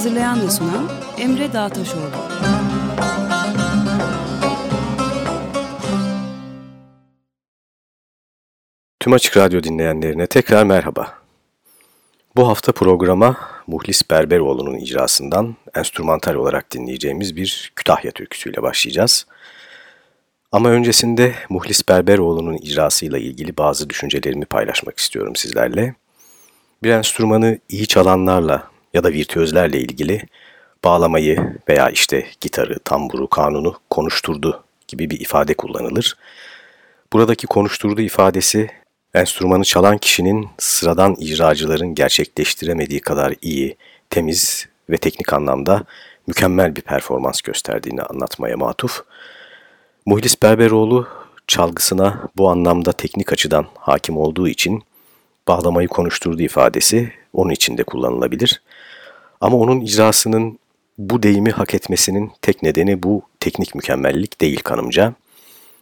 Hazırlayan ve sunan Emre Dağtaşoğlu. Tüm Açık Radyo dinleyenlerine tekrar merhaba. Bu hafta programa Muhlis Berberoğlu'nun icrasından enstrümantal olarak dinleyeceğimiz bir Kütahya türküsüyle başlayacağız. Ama öncesinde Muhlis Berberoğlu'nun icrasıyla ilgili bazı düşüncelerimi paylaşmak istiyorum sizlerle. Bir enstrümanı iyi çalanlarla ya da virtüözlerle ilgili bağlamayı veya işte gitarı, tamburu, kanunu konuşturdu gibi bir ifade kullanılır. Buradaki konuşturdu ifadesi enstrümanı çalan kişinin sıradan icracıların gerçekleştiremediği kadar iyi, temiz ve teknik anlamda mükemmel bir performans gösterdiğini anlatmaya matuf. Muhlis Berberoğlu çalgısına bu anlamda teknik açıdan hakim olduğu için bağlamayı konuşturduğu ifadesi onun için de kullanılabilir. Ama onun icrasının bu deyimi hak etmesinin tek nedeni bu teknik mükemmellik değil kanımca.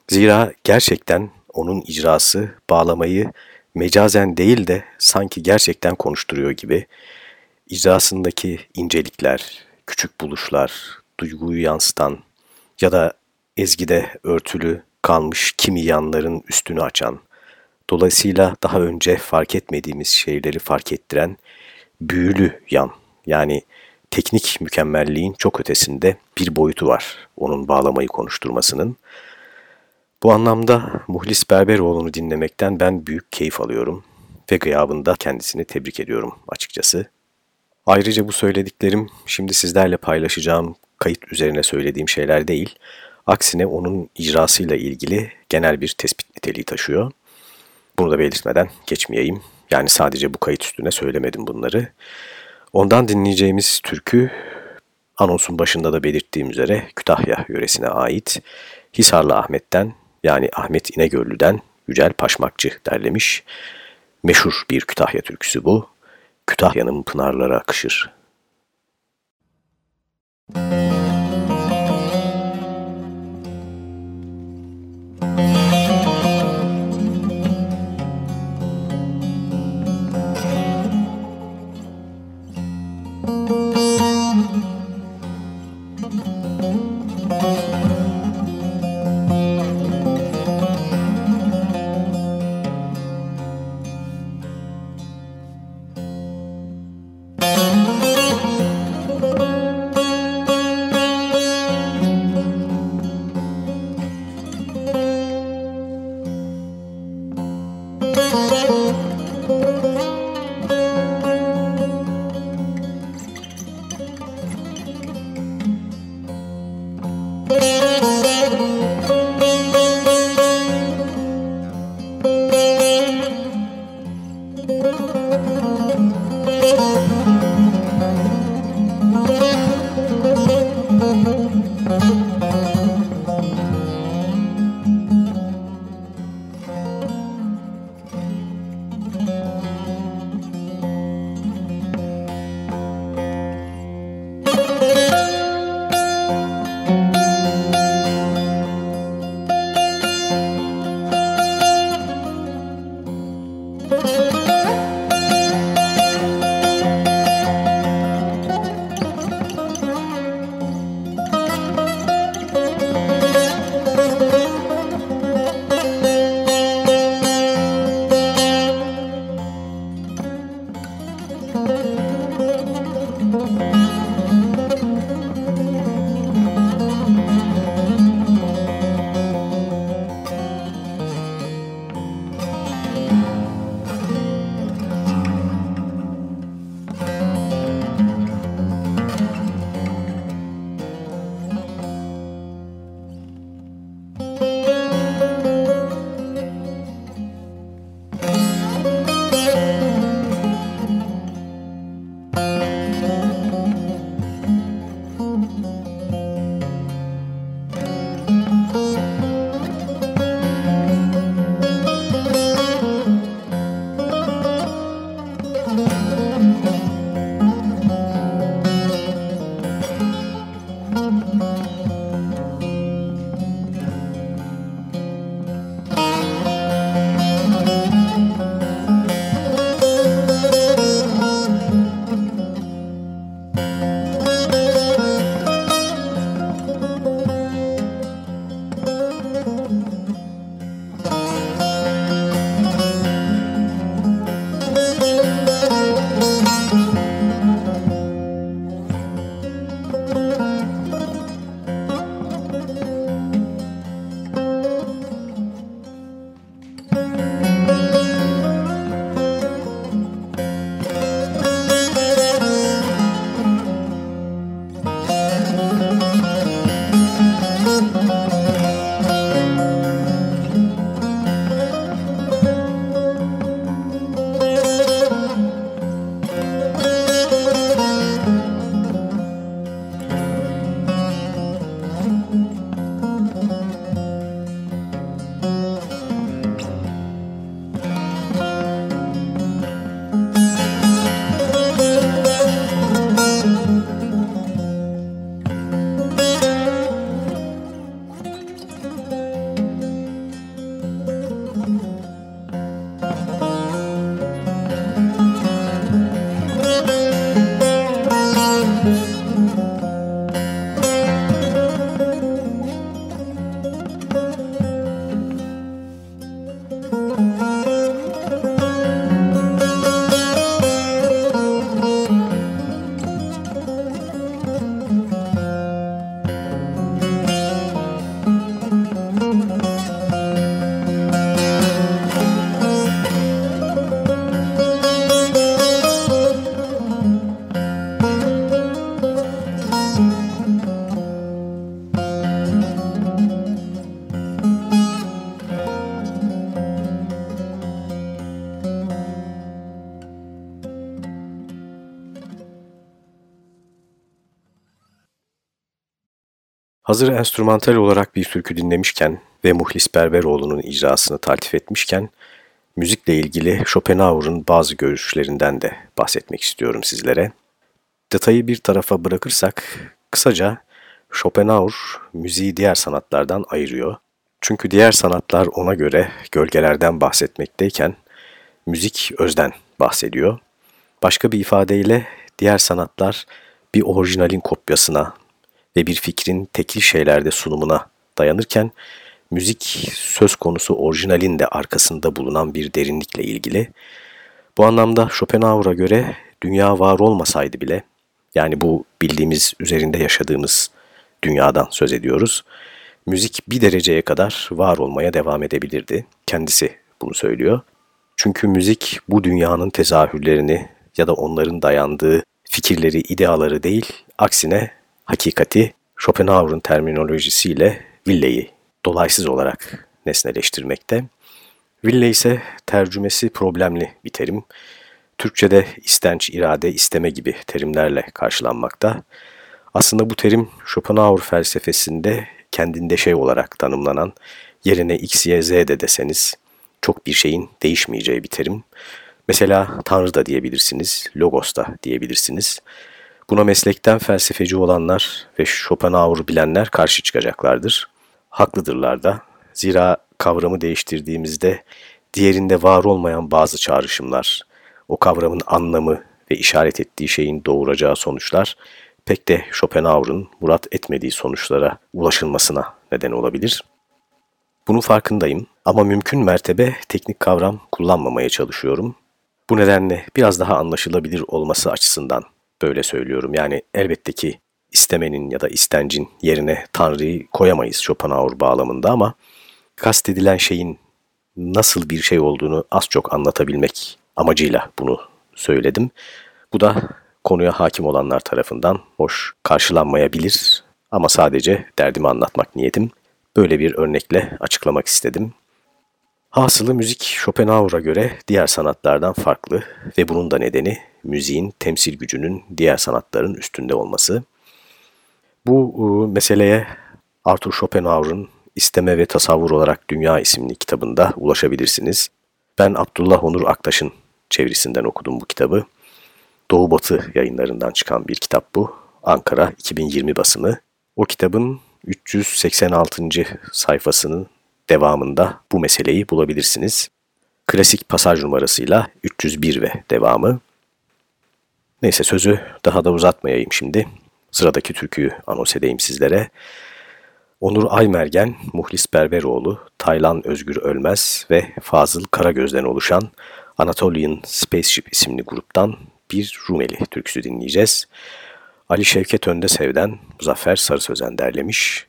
Zira gerçekten onun icrası bağlamayı mecazen değil de sanki gerçekten konuşturuyor gibi icrasındaki incelikler, küçük buluşlar, duyguyu yansıtan ya da ezgide örtülü kalmış kimi yanların üstünü açan, dolayısıyla daha önce fark etmediğimiz şeyleri fark ettiren büyülü yan yani teknik mükemmelliğin çok ötesinde bir boyutu var onun bağlamayı konuşturmasının. Bu anlamda Muhlis Berberoğlu'nu dinlemekten ben büyük keyif alıyorum ve gıyabında kendisini tebrik ediyorum açıkçası. Ayrıca bu söylediklerim şimdi sizlerle paylaşacağım kayıt üzerine söylediğim şeyler değil, aksine onun icrasıyla ilgili genel bir tespit niteliği taşıyor. Bunu da belirtmeden geçmeyeyim. Yani sadece bu kayıt üstüne söylemedim bunları. Ondan dinleyeceğimiz türkü anonsun başında da belirttiğim üzere Kütahya yöresine ait Hisarlı Ahmet'ten yani Ahmet İnegöllü'den Yücel Paşmakçı derlemiş. Meşhur bir Kütahya türküsü bu. Kütahya'nın pınarları akışır. Müzik Hazır enstrümantal olarak bir türkü dinlemişken ve Muhlis Berberoğlu'nun icrasını taltif etmişken, müzikle ilgili Schopenhauer'ın bazı görüşlerinden de bahsetmek istiyorum sizlere. Detayı bir tarafa bırakırsak, kısaca Schopenhauer müziği diğer sanatlardan ayırıyor. Çünkü diğer sanatlar ona göre gölgelerden bahsetmekteyken, müzik özden bahsediyor. Başka bir ifadeyle diğer sanatlar bir orijinalin kopyasına ve bir fikrin tekil şeylerde sunumuna dayanırken müzik söz konusu orijinalin de arkasında bulunan bir derinlikle ilgili. Bu anlamda Schopenhauer'a göre dünya var olmasaydı bile yani bu bildiğimiz üzerinde yaşadığımız dünyadan söz ediyoruz. Müzik bir dereceye kadar var olmaya devam edebilirdi. Kendisi bunu söylüyor. Çünkü müzik bu dünyanın tezahürlerini ya da onların dayandığı fikirleri, ideaları değil, aksine hakikati Schopenhauer'ın terminolojisiyle villeyi dolaysız olarak nesneleştirmekte. Ville ise tercümesi problemli bir terim. Türkçe'de istenç, irade, isteme gibi terimlerle karşılanmakta. Aslında bu terim Schopenhauer felsefesinde kendinde şey olarak tanımlanan yerine x, y, z de deseniz çok bir şeyin değişmeyeceği bir terim. Mesela Tanrı da diyebilirsiniz, Logos da diyebilirsiniz. Buna meslekten felsefeci olanlar ve Schopenhauer'u bilenler karşı çıkacaklardır. Haklıdırlar da. Zira kavramı değiştirdiğimizde diğerinde var olmayan bazı çağrışımlar, o kavramın anlamı ve işaret ettiği şeyin doğuracağı sonuçlar pek de Schopenhauer'un murat etmediği sonuçlara ulaşılmasına neden olabilir. Bunun farkındayım ama mümkün mertebe teknik kavram kullanmamaya çalışıyorum. Bu nedenle biraz daha anlaşılabilir olması açısından böyle söylüyorum. Yani elbette ki istemenin ya da istencin yerine Tanrı'yı koyamayız Schopenhauer bağlamında ama kastedilen şeyin nasıl bir şey olduğunu az çok anlatabilmek amacıyla bunu söyledim. Bu da konuya hakim olanlar tarafından hoş karşılanmayabilir ama sadece derdimi anlatmak niyetim. Böyle bir örnekle açıklamak istedim. Hasılı müzik Schopenhauer'a göre diğer sanatlardan farklı ve bunun da nedeni müziğin temsil gücünün diğer sanatların üstünde olması. Bu e, meseleye Arthur Schopenhauer'ın İsteme ve Tasavvur olarak Dünya isimli kitabında ulaşabilirsiniz. Ben Abdullah Onur Aktaş'ın çevirisinden okudum bu kitabı. Doğu Batı yayınlarından çıkan bir kitap bu. Ankara 2020 basımı. O kitabın 386. sayfasının devamında bu meseleyi bulabilirsiniz. Klasik pasaj numarasıyla 301 ve devamı. Neyse sözü daha da uzatmayayım şimdi. Sıradaki türküyü anons edeyim sizlere. Onur Aymergen, Muhlis Berberoğlu, Taylan Özgür Ölmez ve Fazıl Karagöz'den oluşan Anatolian Spaceship isimli gruptan bir Rumeli türküsü dinleyeceğiz. Ali Şevket Önde Sevden, Muzaffer Sarı Sözen derlemiş.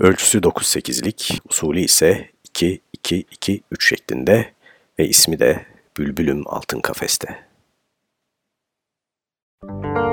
Ölçüsü 9-8'lik, usulü ise 2-2-2-3 şeklinde ve ismi de Bülbülüm Altın Kafeste. Müzik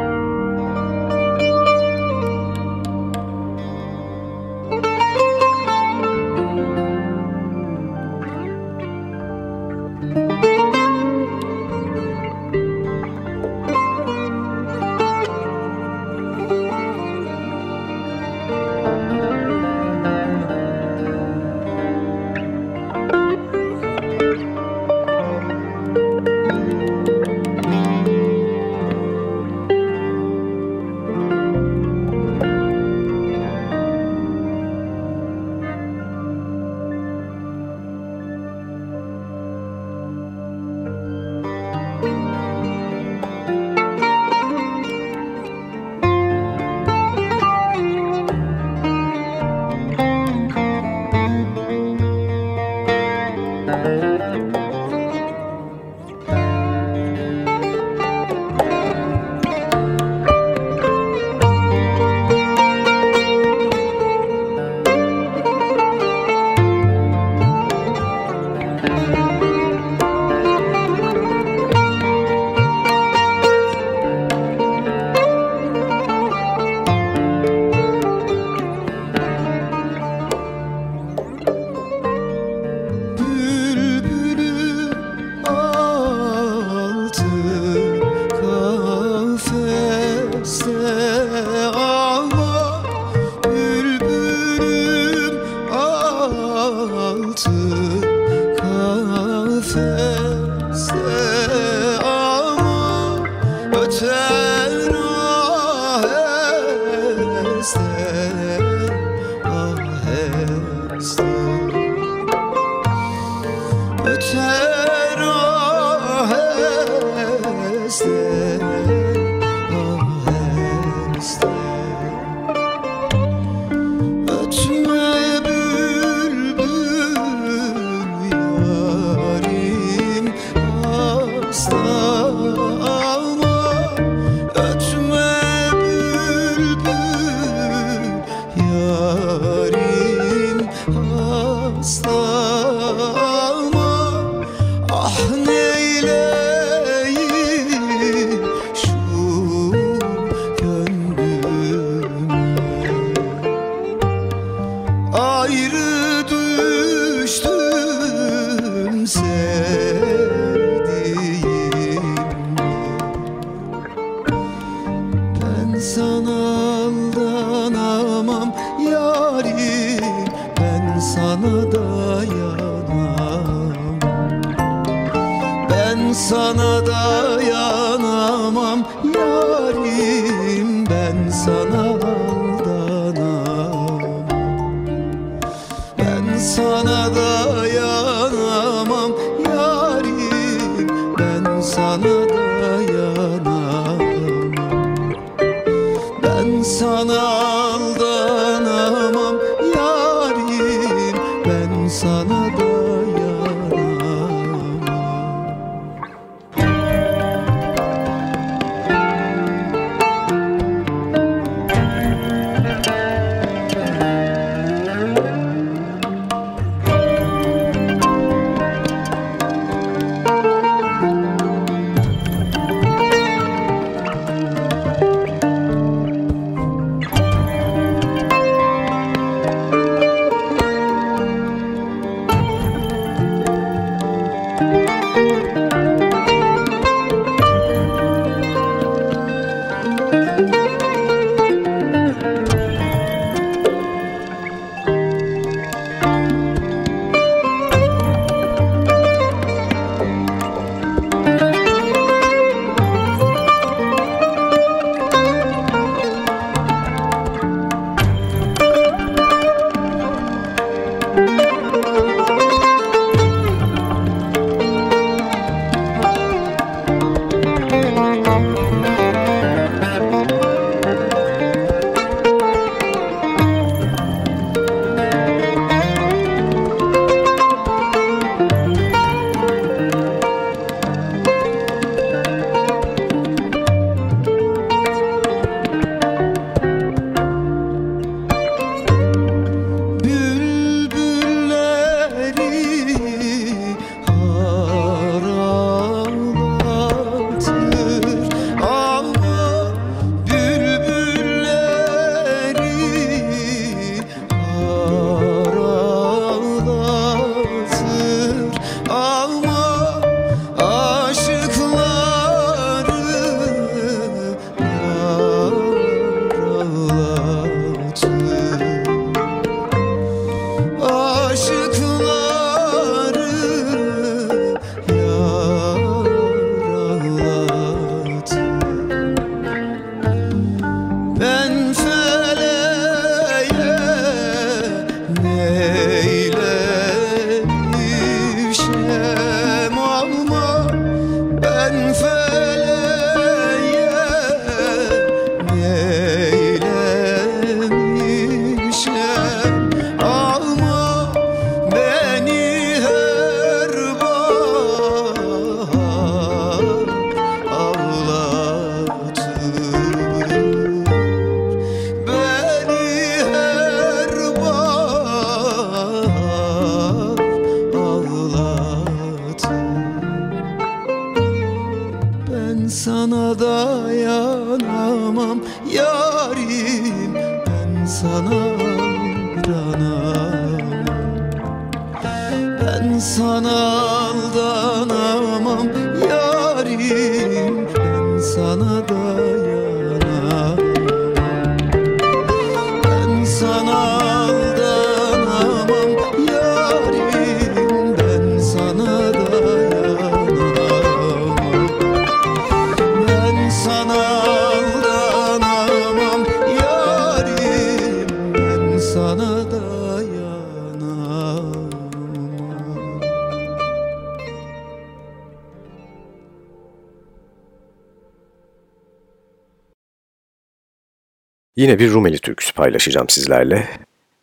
Yine bir Rumeli türküsü paylaşacağım sizlerle.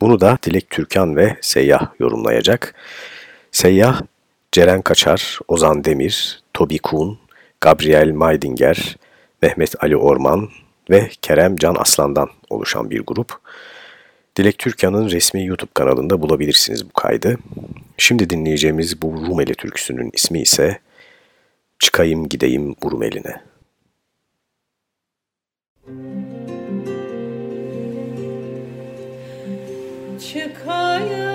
Bunu da Dilek Türkan ve Seyyah yorumlayacak. Seyyah, Ceren Kaçar, Ozan Demir, Tobi Kuhn, Gabriel Maydinger, Mehmet Ali Orman ve Kerem Can Aslan'dan oluşan bir grup. Dilek Türkan'ın resmi YouTube kanalında bulabilirsiniz bu kaydı. Şimdi dinleyeceğimiz bu Rumeli türküsünün ismi ise Çıkayım Gideyim Rumeli'ne. Çıkayım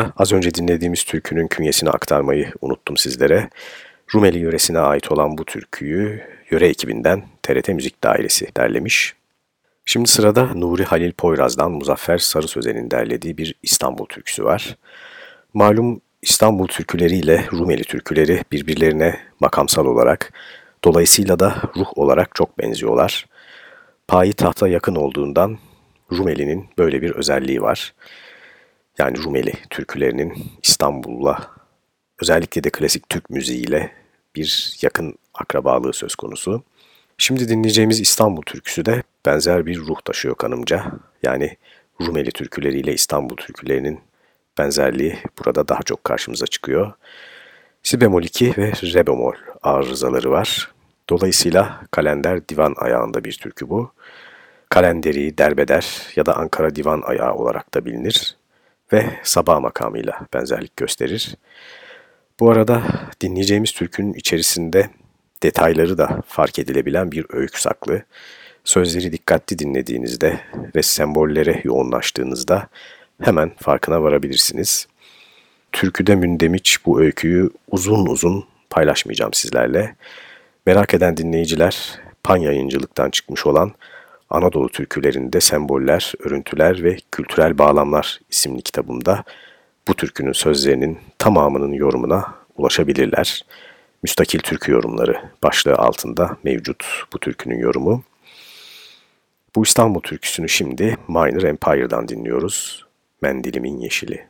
Bu arada az önce dinlediğimiz türkünün künyesini aktarmayı unuttum sizlere. Rumeli yöresine ait olan bu türküyü yöre ekibinden TRT Müzik Dairesi derlemiş. Şimdi sırada Nuri Halil Poyraz'dan Muzaffer Sarı Sözen'in derlediği bir İstanbul türküsü var. Malum İstanbul türküleriyle Rumeli türküleri birbirlerine makamsal olarak, dolayısıyla da ruh olarak çok benziyorlar. Payi tahta yakın olduğundan Rumeli'nin böyle bir özelliği var. Yani Rumeli türkülerinin İstanbul'la özellikle de klasik Türk müziğiyle bir yakın akrabalığı söz konusu. Şimdi dinleyeceğimiz İstanbul türküsü de benzer bir ruh taşıyor kanımca. Yani Rumeli türküleriyle İstanbul türkülerinin benzerliği burada daha çok karşımıza çıkıyor. Si bemol 2 ve re bemol arızaları var. Dolayısıyla kalender divan ayağında bir türkü bu. Kalenderi, derbeder ya da Ankara divan ayağı olarak da bilinir ve sabah makamıyla benzerlik gösterir. Bu arada dinleyeceğimiz türkünün içerisinde detayları da fark edilebilen bir öykü saklı. Sözleri dikkatli dinlediğinizde ve sembollere yoğunlaştığınızda hemen farkına varabilirsiniz. Türküde mündemiç bu öyküyü uzun uzun paylaşmayacağım sizlerle. Merak eden dinleyiciler pan yayıncılıktan çıkmış olan Anadolu türkülerinde semboller, örüntüler ve kültürel bağlamlar isimli kitabımda bu türkünün sözlerinin tamamının yorumuna ulaşabilirler. Müstakil türkü yorumları başlığı altında mevcut bu türkünün yorumu. Bu İstanbul türküsünü şimdi Minor Empire'dan dinliyoruz. Mendilimin Yeşili.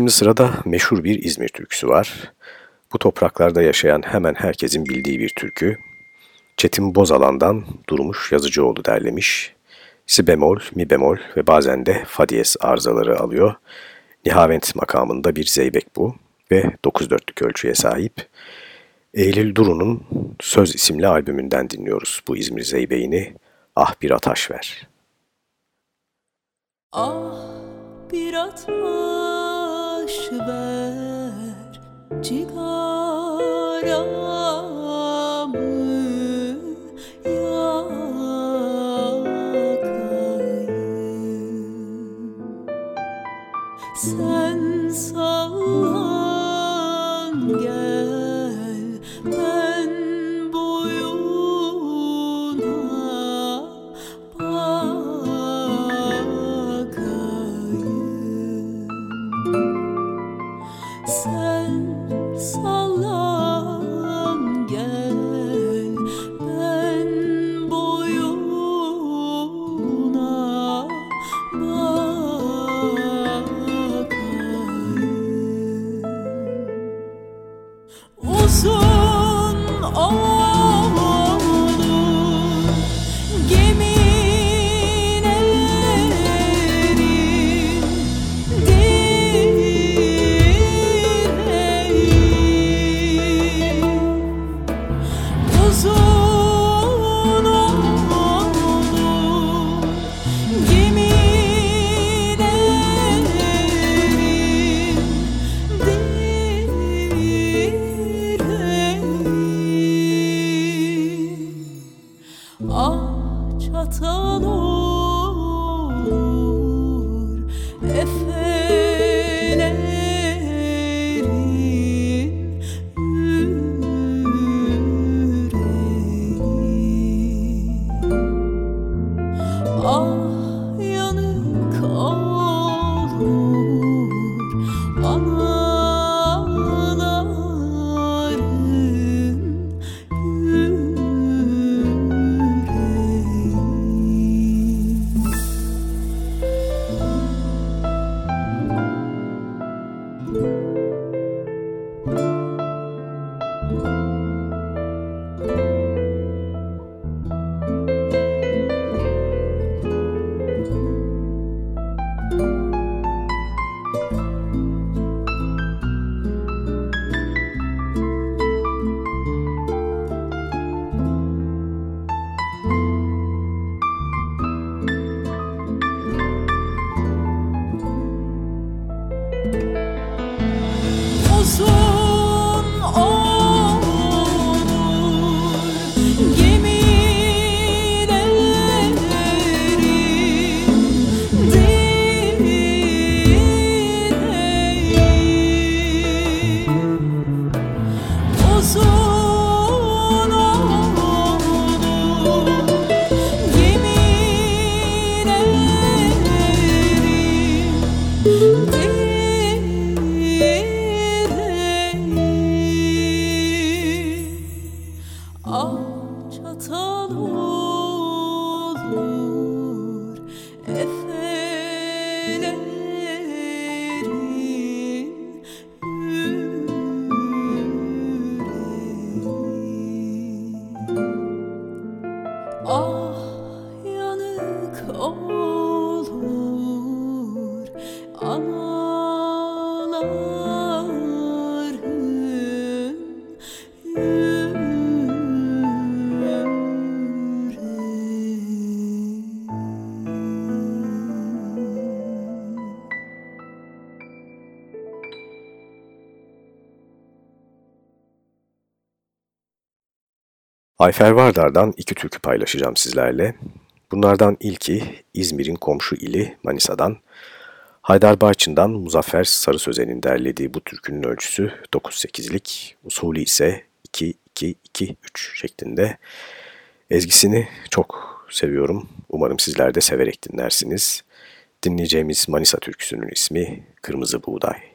Şimdi sırada meşhur bir İzmir türküsü var. Bu topraklarda yaşayan hemen herkesin bildiği bir türkü. Çetin Bozalan'dan Durmuş Yazıcıoğlu derlemiş. Si bemol, mi bemol ve bazen de fa diyez arızaları alıyor. Nihavent makamında bir zeybek bu ve 9 dörtlük ölçüye sahip. Eylül Duru'nun Söz isimli albümünden dinliyoruz bu İzmir Zeybeğini. Ah bir ataş ver. Ah bir ataş ver cigaramı Efelerin Ayfer Vardar'dan iki türkü paylaşacağım sizlerle. Bunlardan ilki İzmir'in komşu ili Manisa'dan. Haydar Barçın'dan Muzaffer Sarı Sözen'in derlediği bu türkünün ölçüsü 9-8'lik, usulü ise 2-2-2-3 şeklinde. Ezgisini çok seviyorum. Umarım sizler de severek dinlersiniz. Dinleyeceğimiz Manisa türküsünün ismi Kırmızı Buğday.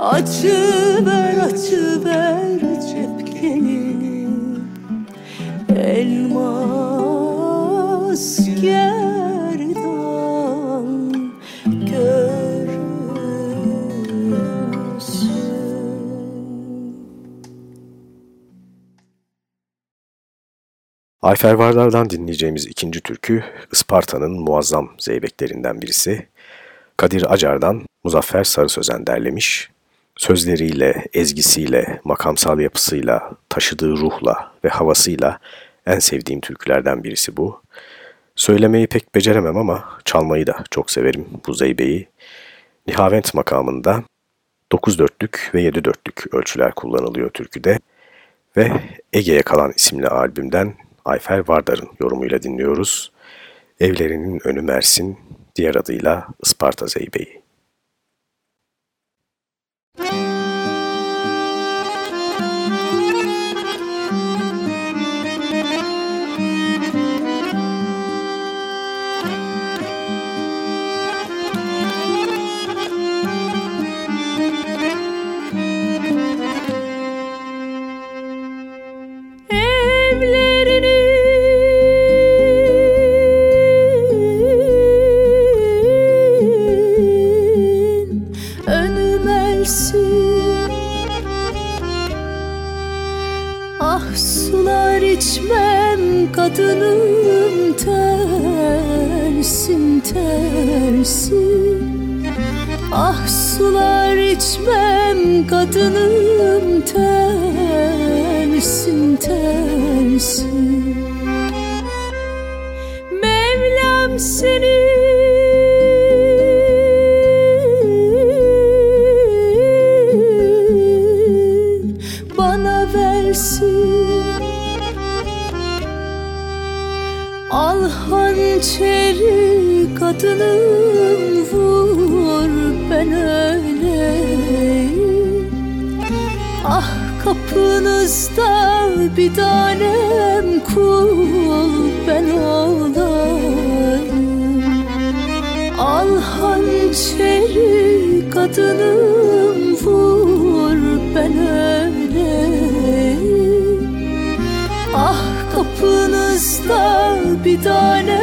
Açı ver açı ver cepkenini Elmas gerdan görünsün Ayfer Vardar'dan dinleyeceğimiz ikinci türkü Isparta'nın muazzam zeybeklerinden birisi. Kadir Acar'dan Muzaffer Sarı Sözen derlemiş. Sözleriyle, ezgisiyle, makamsal yapısıyla, taşıdığı ruhla ve havasıyla en sevdiğim türkülerden birisi bu. Söylemeyi pek beceremem ama çalmayı da çok severim bu zeybeyi. Nihavent makamında 9 dörtlük ve 7 dörtlük ölçüler kullanılıyor türküde ve Ege'ye kalan isimli albümden Ayfer Vardar'ın yorumuyla dinliyoruz. Evlerinin önü Mersin, diğer adıyla Isparta Zeybeği. Bye. Kadınım tersin tersin. Ah sular içmem kadınım tersin tersin. Mevlam seni kapınızda bir tanem kul ben olayım Al hançeri kadınım vur ben öleyim. Ah kapınızda bir tanem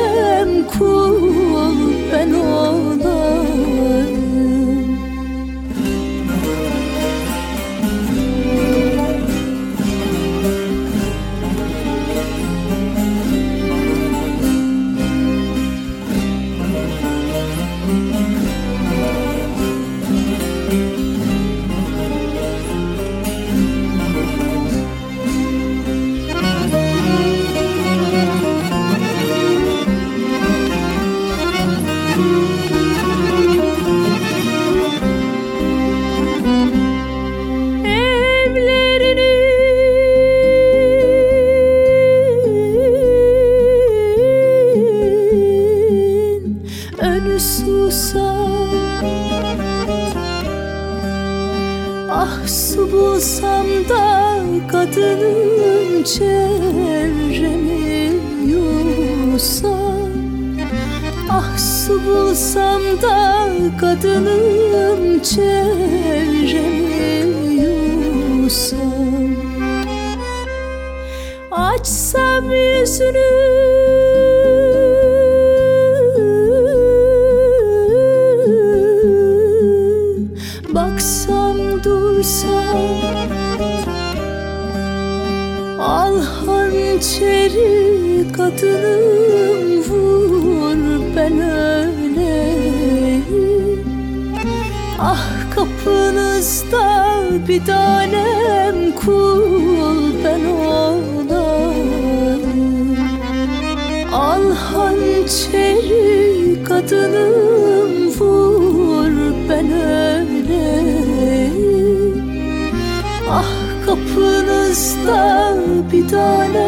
susam Ah su bulsam da kadınım çevremi yusam Ah su bulsam da kadınım çevremi yusam Açsam yüzünü kadınım vur ben öleyim. Ah kapınızda bir tanem kul ben olayım Al hançeri kadınım vur ben öleyim. Ah kapınızda bir tanem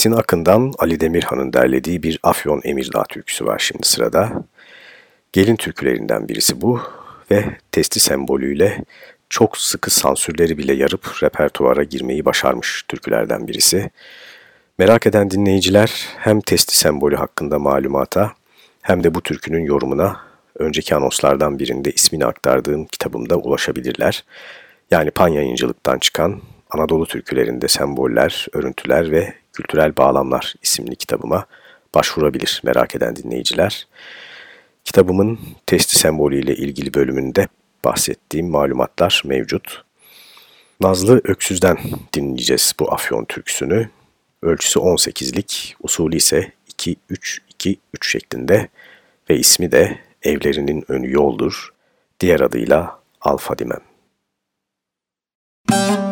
Metin Akın'dan Ali Demirhan'ın derlediği bir Afyon Emirdağ türküsü var şimdi sırada. Gelin türkülerinden birisi bu ve testi sembolüyle çok sıkı sansürleri bile yarıp repertuara girmeyi başarmış türkülerden birisi. Merak eden dinleyiciler hem testi sembolü hakkında malumata hem de bu türkünün yorumuna önceki anonslardan birinde ismini aktardığım kitabımda ulaşabilirler. Yani Pan Yayıncılık'tan çıkan Anadolu türkülerinde semboller, örüntüler ve kültürel bağlamlar isimli kitabıma başvurabilir merak eden dinleyiciler. Kitabımın testi sembolüyle ilgili bölümünde bahsettiğim malumatlar mevcut. Nazlı Öksüz'den dinleyeceğiz bu Afyon türküsünü. Ölçüsü 18'lik, usulü ise 2-3-2-3 şeklinde ve ismi de Evlerinin Önü Yoldur, diğer adıyla Alfa Dimem. Evlerinin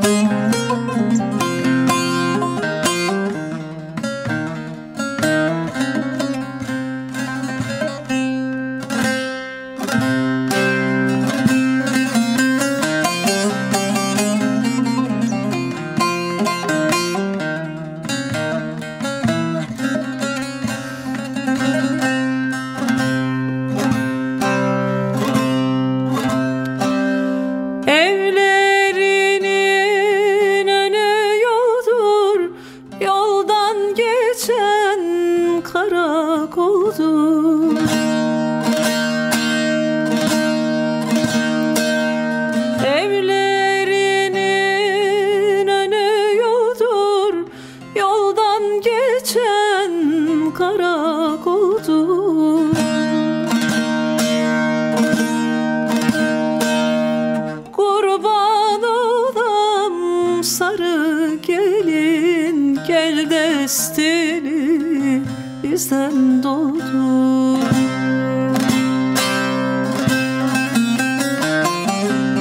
bizden doğdu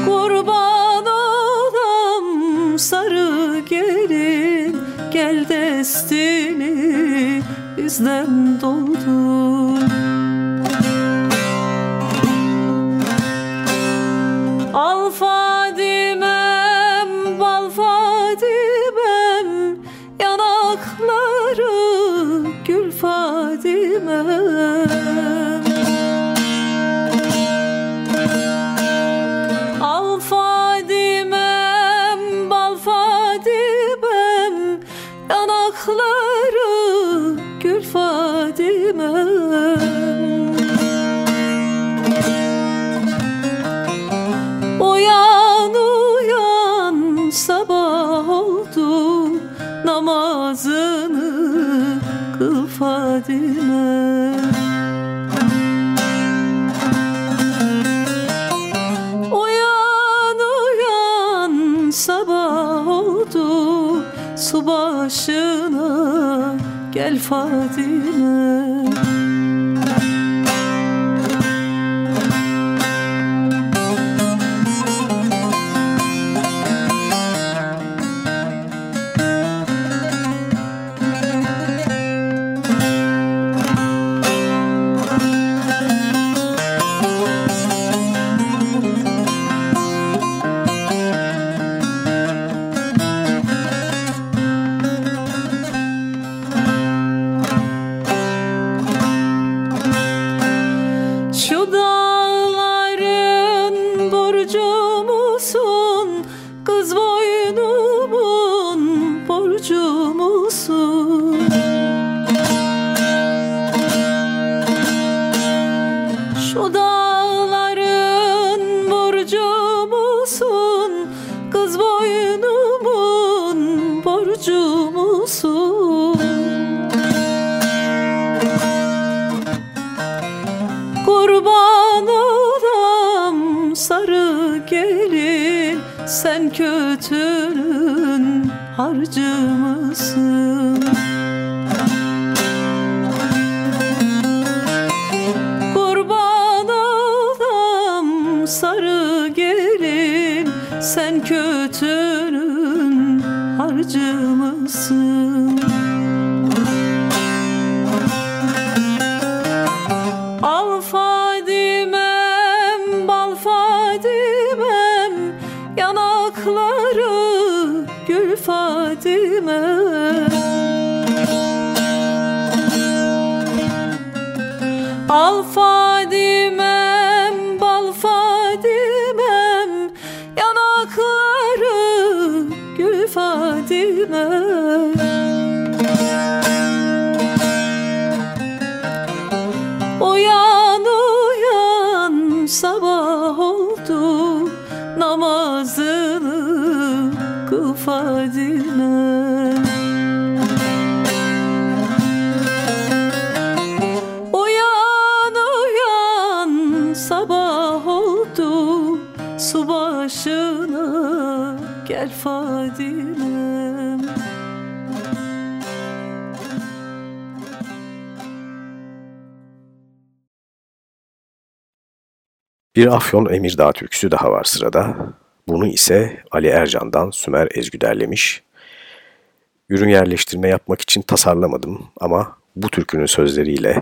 Kurban olam sarı gelin Gel destini bizden doğdu gel Fadime Fadime Uyan uyan sabah oldu su başına gel Fadime Bir Afyon Emirdağ türküsü daha var sırada. Bunu ise Ali Ercan'dan Sümer Ezgü derlemiş. Ürün yerleştirme yapmak için tasarlamadım ama bu türkünün sözleriyle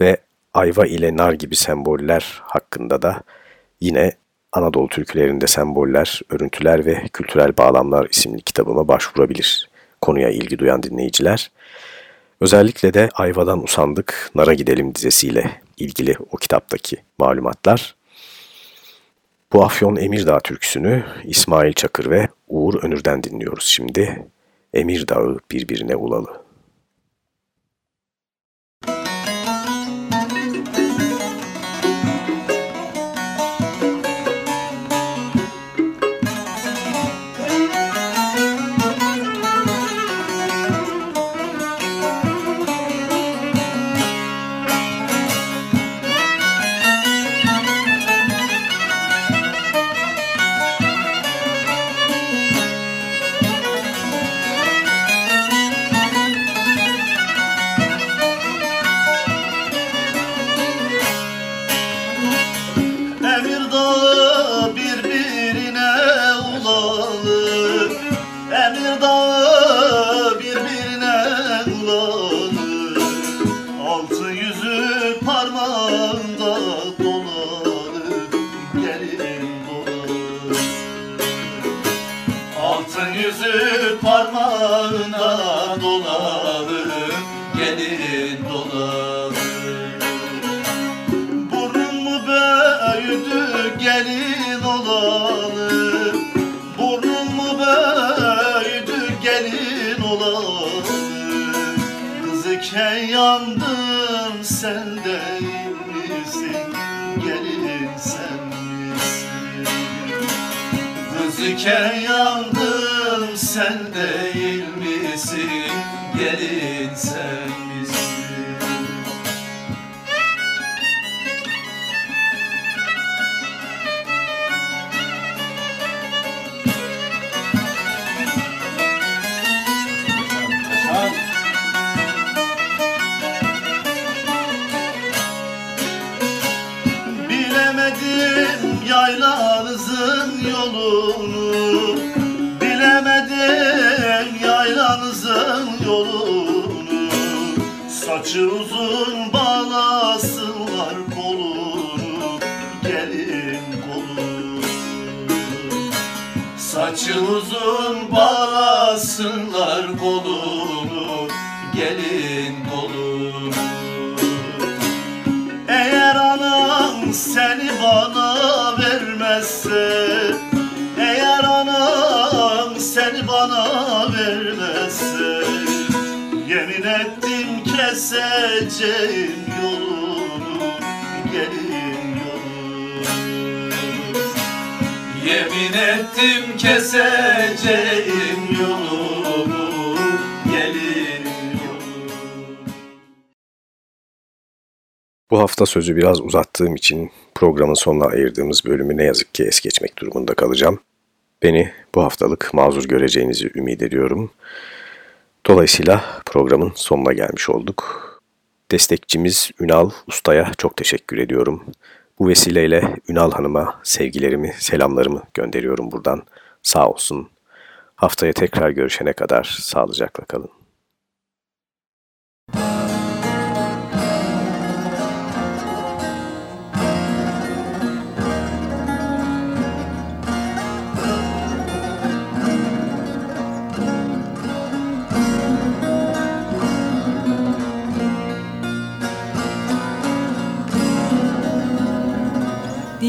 ve ayva ile nar gibi semboller hakkında da yine Anadolu türkülerinde semboller, örüntüler ve kültürel bağlamlar isimli kitabıma başvurabilir konuya ilgi duyan dinleyiciler. Özellikle de Ayvadan Usandık, Nara Gidelim dizesiyle ilgili o kitaptaki malumatlar. Bu Afyon Emirdağ türküsünü İsmail Çakır ve Uğur Önür'den dinliyoruz şimdi. Emirdağ'ı birbirine ulalı. Uzun bağlasınlar kolunu Gelin kolunu. Eğer anam seni bana vermezse Eğer anam seni bana vermezse Yemin ettim keseceğim Yemin ettim keseceğim yolunu Gelin yolunu Bu hafta sözü biraz uzattığım için programın sonuna ayırdığımız bölümü ne yazık ki es geçmek durumunda kalacağım. Beni bu haftalık mazur göreceğinizi ümit ediyorum. Dolayısıyla programın sonuna gelmiş olduk. Destekçimiz Ünal Usta'ya çok teşekkür ediyorum. Bu vesileyle Ünal Hanım'a sevgilerimi, selamlarımı gönderiyorum buradan. Sağ olsun. Haftaya tekrar görüşene kadar sağlıcakla kalın.